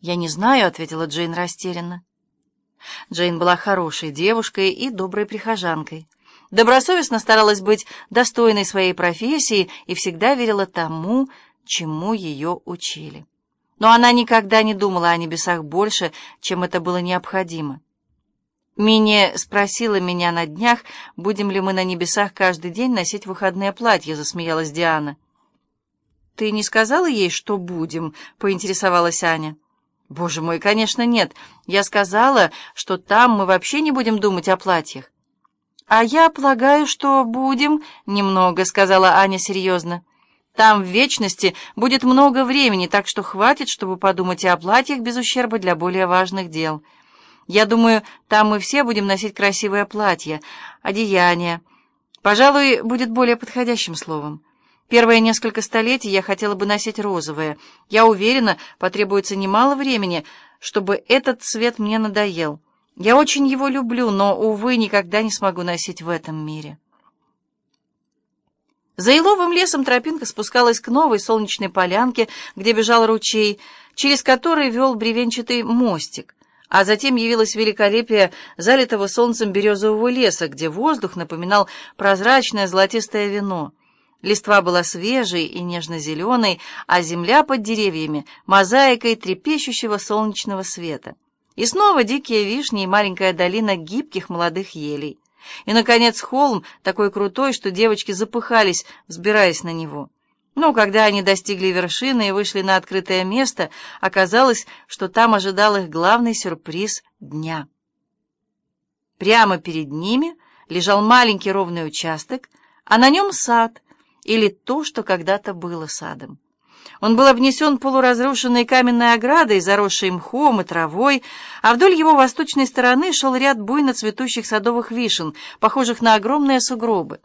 «Я не знаю», — ответила Джейн растерянно. Джейн была хорошей девушкой и доброй прихожанкой. Добросовестно старалась быть достойной своей профессии и всегда верила тому, чему ее учили. Но она никогда не думала о небесах больше, чем это было необходимо. Мини спросила меня на днях, будем ли мы на небесах каждый день носить выходные платья, засмеялась Диана. «Ты не сказала ей, что будем?» — поинтересовалась Аня. «Боже мой, конечно, нет. Я сказала, что там мы вообще не будем думать о платьях». «А я полагаю, что будем немного», — сказала Аня серьезно. «Там в вечности будет много времени, так что хватит, чтобы подумать и о платьях без ущерба для более важных дел. Я думаю, там мы все будем носить красивое платье, одеяние. Пожалуй, будет более подходящим словом». Первые несколько столетий я хотела бы носить розовое. Я уверена, потребуется немало времени, чтобы этот цвет мне надоел. Я очень его люблю, но, увы, никогда не смогу носить в этом мире. За еловым лесом тропинка спускалась к новой солнечной полянке, где бежал ручей, через который вел бревенчатый мостик, а затем явилось великолепие залитого солнцем березового леса, где воздух напоминал прозрачное золотистое вино. Листва была свежей и нежно-зеленой, а земля под деревьями — мозаикой трепещущего солнечного света. И снова дикие вишни и маленькая долина гибких молодых елей. И, наконец, холм такой крутой, что девочки запыхались, взбираясь на него. Но когда они достигли вершины и вышли на открытое место, оказалось, что там ожидал их главный сюрприз дня. Прямо перед ними лежал маленький ровный участок, а на нем сад — или то, что когда-то было садом. Он был обнесен полуразрушенной каменной оградой, заросшей мхом и травой, а вдоль его восточной стороны шел ряд буйно цветущих садовых вишен, похожих на огромные сугробы.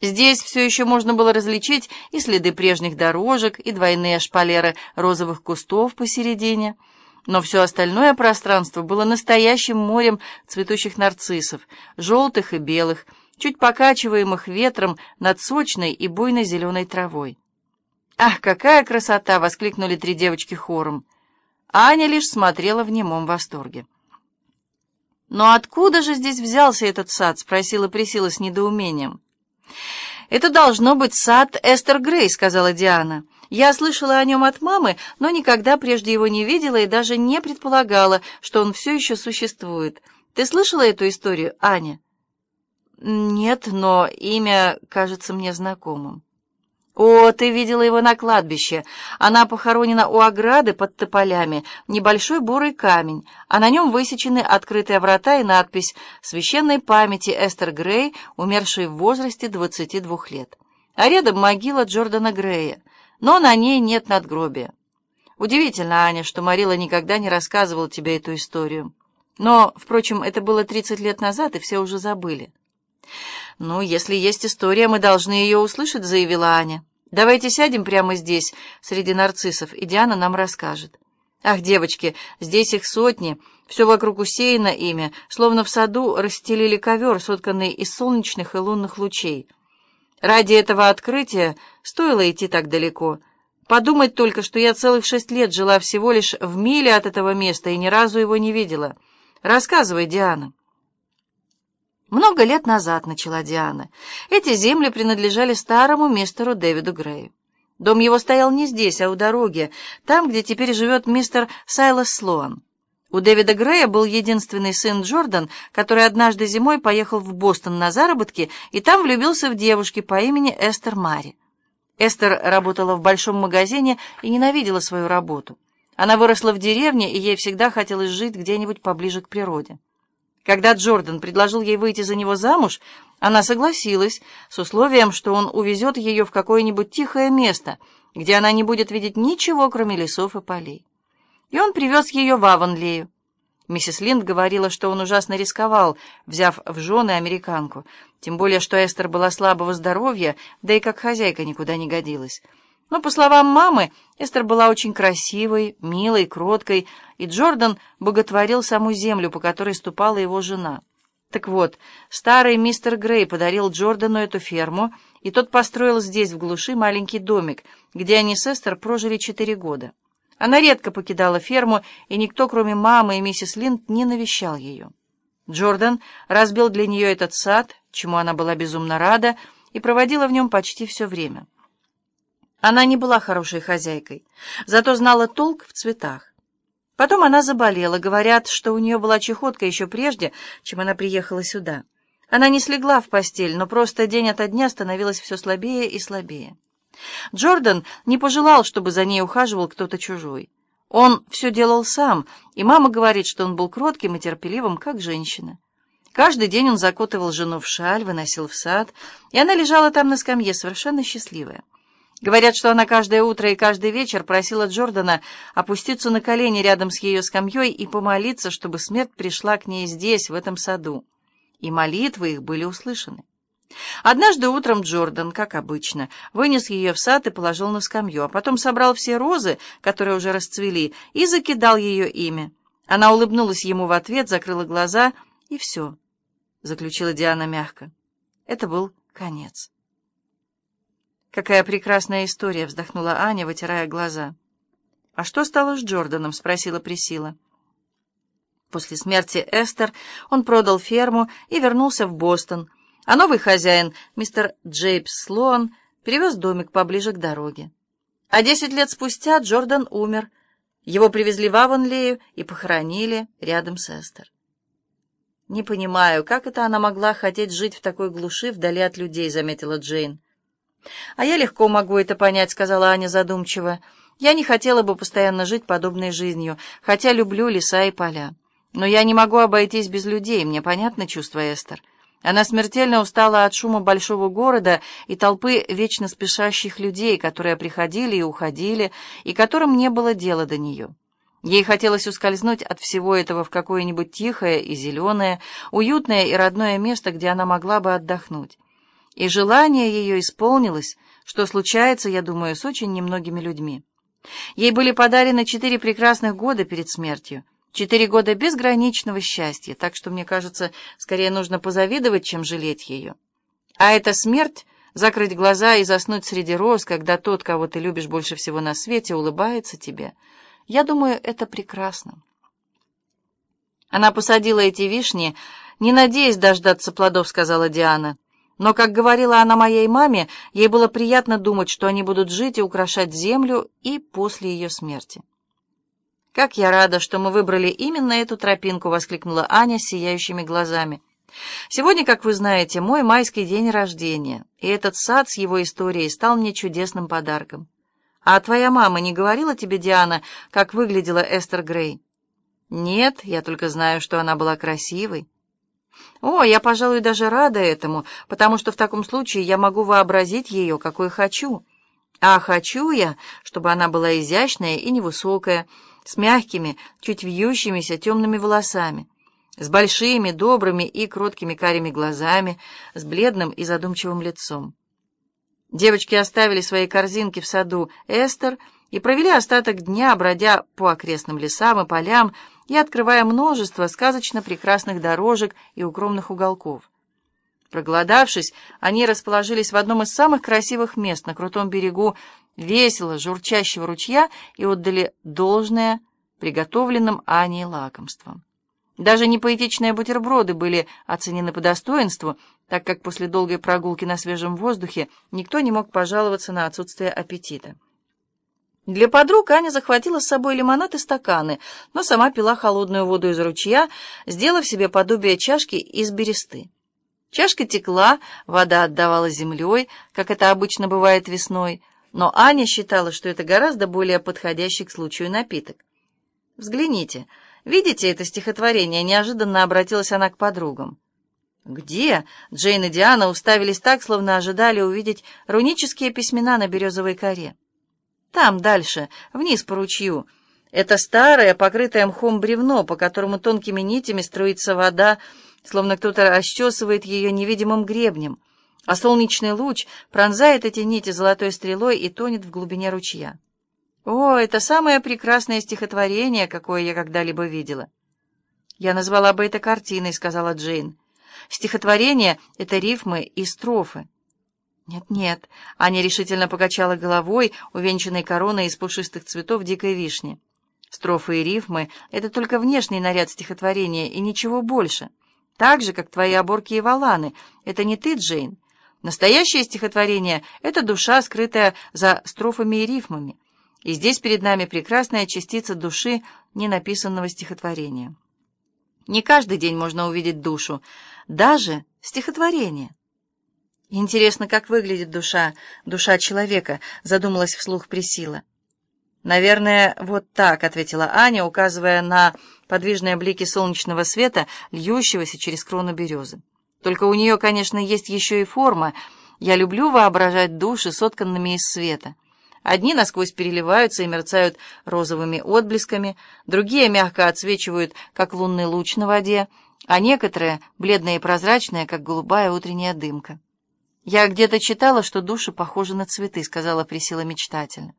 Здесь все еще можно было различить и следы прежних дорожек, и двойные шпалеры розовых кустов посередине, но все остальное пространство было настоящим морем цветущих нарциссов, желтых и белых, чуть покачиваемых ветром над сочной и буйной зеленой травой. «Ах, какая красота!» — воскликнули три девочки хором. Аня лишь смотрела в немом восторге. «Но откуда же здесь взялся этот сад?» — спросила Присила с недоумением. «Это должно быть сад Эстер Грей», — сказала Диана. «Я слышала о нем от мамы, но никогда прежде его не видела и даже не предполагала, что он все еще существует. Ты слышала эту историю, Аня?» «Нет, но имя кажется мне знакомым». «О, ты видела его на кладбище. Она похоронена у ограды под тополями, небольшой бурый камень, а на нем высечены открытые врата и надпись «Священной памяти Эстер Грей, умершей в возрасте 22 лет». А рядом могила Джордана Грея, но на ней нет надгробия. Удивительно, Аня, что Марила никогда не рассказывала тебе эту историю. Но, впрочем, это было 30 лет назад, и все уже забыли. «Ну, если есть история, мы должны ее услышать», — заявила Аня. «Давайте сядем прямо здесь, среди нарциссов, и Диана нам расскажет». «Ах, девочки, здесь их сотни, все вокруг усеяно ими, словно в саду расстелили ковер, сотканный из солнечных и лунных лучей. Ради этого открытия стоило идти так далеко. Подумать только, что я целых шесть лет жила всего лишь в миле от этого места и ни разу его не видела. Рассказывай, Диана». Много лет назад, начала Диана, эти земли принадлежали старому мистеру Дэвиду Грею. Дом его стоял не здесь, а у дороги, там, где теперь живет мистер Сайлас Слоан. У Дэвида Грея был единственный сын Джордан, который однажды зимой поехал в Бостон на заработки и там влюбился в девушку по имени Эстер Мари. Эстер работала в большом магазине и ненавидела свою работу. Она выросла в деревне, и ей всегда хотелось жить где-нибудь поближе к природе. Когда Джордан предложил ей выйти за него замуж, она согласилась с условием, что он увезет ее в какое-нибудь тихое место, где она не будет видеть ничего, кроме лесов и полей. И он привез ее в Аванлею. Миссис Линд говорила, что он ужасно рисковал, взяв в жены американку, тем более, что Эстер была слабого здоровья, да и как хозяйка никуда не годилась. Но, по словам мамы, Эстер была очень красивой, милой, кроткой, и Джордан боготворил саму землю, по которой ступала его жена. Так вот, старый мистер Грей подарил Джордану эту ферму, и тот построил здесь, в глуши, маленький домик, где они с Эстер прожили четыре года. Она редко покидала ферму, и никто, кроме мамы и миссис Линд, не навещал ее. Джордан разбил для нее этот сад, чему она была безумно рада, и проводила в нем почти все время. Она не была хорошей хозяйкой, зато знала толк в цветах. Потом она заболела, говорят, что у нее была чехотка еще прежде, чем она приехала сюда. Она не слегла в постель, но просто день ото дня становилась все слабее и слабее. Джордан не пожелал, чтобы за ней ухаживал кто-то чужой. Он все делал сам, и мама говорит, что он был кротким и терпеливым, как женщина. Каждый день он закутывал жену в шаль, выносил в сад, и она лежала там на скамье, совершенно счастливая. Говорят, что она каждое утро и каждый вечер просила Джордана опуститься на колени рядом с ее скамьей и помолиться, чтобы смерть пришла к ней здесь, в этом саду. И молитвы их были услышаны. Однажды утром Джордан, как обычно, вынес ее в сад и положил на скамью, а потом собрал все розы, которые уже расцвели, и закидал ее ими. Она улыбнулась ему в ответ, закрыла глаза, и все, — заключила Диана мягко. Это был конец. «Какая прекрасная история!» — вздохнула Аня, вытирая глаза. «А что стало с Джорданом?» — спросила Присила. После смерти Эстер он продал ферму и вернулся в Бостон — а новый хозяин, мистер Джейбс Слоан, перевез домик поближе к дороге. А десять лет спустя Джордан умер. Его привезли в Авонлею и похоронили рядом с Эстер. «Не понимаю, как это она могла хотеть жить в такой глуши вдали от людей», — заметила Джейн. «А я легко могу это понять», — сказала Аня задумчиво. «Я не хотела бы постоянно жить подобной жизнью, хотя люблю леса и поля. Но я не могу обойтись без людей, мне понятно чувство Эстер. Она смертельно устала от шума большого города и толпы вечно спешащих людей, которые приходили и уходили, и которым не было дела до нее. Ей хотелось ускользнуть от всего этого в какое-нибудь тихое и зеленое, уютное и родное место, где она могла бы отдохнуть. И желание ее исполнилось, что случается, я думаю, с очень немногими людьми. Ей были подарены четыре прекрасных года перед смертью — Четыре года безграничного счастья, так что, мне кажется, скорее нужно позавидовать, чем жалеть ее. А эта смерть — закрыть глаза и заснуть среди роз, когда тот, кого ты любишь больше всего на свете, улыбается тебе. Я думаю, это прекрасно. Она посадила эти вишни, не надеясь дождаться плодов, сказала Диана. Но, как говорила она моей маме, ей было приятно думать, что они будут жить и украшать землю и после ее смерти. «Как я рада, что мы выбрали именно эту тропинку!» — воскликнула Аня с сияющими глазами. «Сегодня, как вы знаете, мой майский день рождения, и этот сад с его историей стал мне чудесным подарком. А твоя мама не говорила тебе, Диана, как выглядела Эстер Грей?» «Нет, я только знаю, что она была красивой». «О, я, пожалуй, даже рада этому, потому что в таком случае я могу вообразить ее, какой хочу. А хочу я, чтобы она была изящная и невысокая, с мягкими, чуть вьющимися темными волосами, с большими, добрыми и кроткими карими глазами, с бледным и задумчивым лицом. Девочки оставили свои корзинки в саду Эстер и провели остаток дня, бродя по окрестным лесам и полям и открывая множество сказочно прекрасных дорожек и укромных уголков. Проголодавшись, они расположились в одном из самых красивых мест на крутом берегу весело журчащего ручья и отдали должное приготовленным Аней лакомствам. Даже непоэтичные бутерброды были оценены по достоинству, так как после долгой прогулки на свежем воздухе никто не мог пожаловаться на отсутствие аппетита. Для подруг Аня захватила с собой лимонад и стаканы, но сама пила холодную воду из ручья, сделав себе подобие чашки из бересты. Чашка текла, вода отдавала землей, как это обычно бывает весной, но Аня считала, что это гораздо более подходящий к случаю напиток. «Взгляните, видите это стихотворение?» — неожиданно обратилась она к подругам. «Где?» — Джейн и Диана уставились так, словно ожидали увидеть рунические письмена на березовой коре. «Там, дальше, вниз по ручью. Это старое, покрытое мхом бревно, по которому тонкими нитями струится вода, словно кто-то расчесывает ее невидимым гребнем» а солнечный луч пронзает эти нити золотой стрелой и тонет в глубине ручья. О, это самое прекрасное стихотворение, какое я когда-либо видела. Я назвала бы это картиной, сказала Джейн. Стихотворение — это рифмы и строфы. «Нет-нет», — Аня решительно покачала головой, увенчанной короной из пушистых цветов дикой вишни. Строфы и рифмы — это только внешний наряд стихотворения и ничего больше. Так же, как твои оборки и валаны. Это не ты, Джейн. Настоящее стихотворение — это душа, скрытая за строфами и рифмами. И здесь перед нами прекрасная частица души ненаписанного стихотворения. Не каждый день можно увидеть душу, даже стихотворение. Интересно, как выглядит душа, душа человека, задумалась вслух Присила. «Наверное, вот так», — ответила Аня, указывая на подвижные блики солнечного света, льющегося через крону березы. «Только у нее, конечно, есть еще и форма. Я люблю воображать души, сотканными из света. Одни насквозь переливаются и мерцают розовыми отблесками, другие мягко отсвечивают, как лунный луч на воде, а некоторые — бледные и прозрачные, как голубая утренняя дымка». «Я где-то читала, что души похожи на цветы», — сказала Присила мечтательно.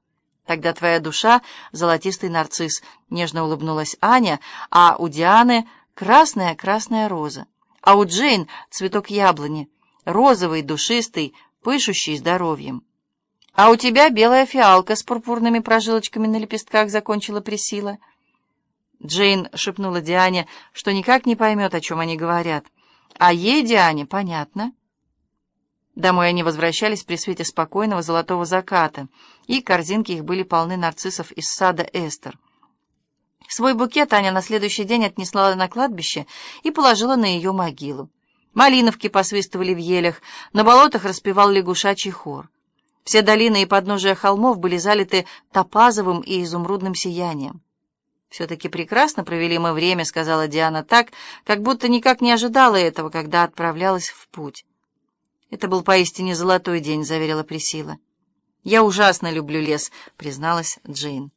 Тогда твоя душа — золотистый нарцисс, — нежно улыбнулась Аня, а у Дианы — красная-красная роза, а у Джейн — цветок яблони, розовый, душистый, пышущий здоровьем. А у тебя белая фиалка с пурпурными прожилочками на лепестках закончила Присила. Джейн шепнула Диане, что никак не поймет, о чем они говорят. А ей, Диане, понятно. Домой они возвращались при свете спокойного золотого заката, и корзинки их были полны нарциссов из сада Эстер. Свой букет Аня на следующий день отнесла на кладбище и положила на ее могилу. Малиновки посвистывали в елях, на болотах распевал лягушачий хор. Все долины и подножия холмов были залиты топазовым и изумрудным сиянием. «Все-таки прекрасно провели мы время», — сказала Диана так, как будто никак не ожидала этого, когда отправлялась в путь. «Это был поистине золотой день», — заверила Присила. «Я ужасно люблю лес», — призналась Джейн.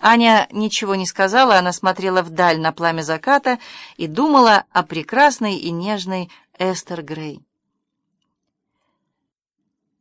Аня ничего не сказала, она смотрела вдаль на пламя заката и думала о прекрасной и нежной Эстер Грей.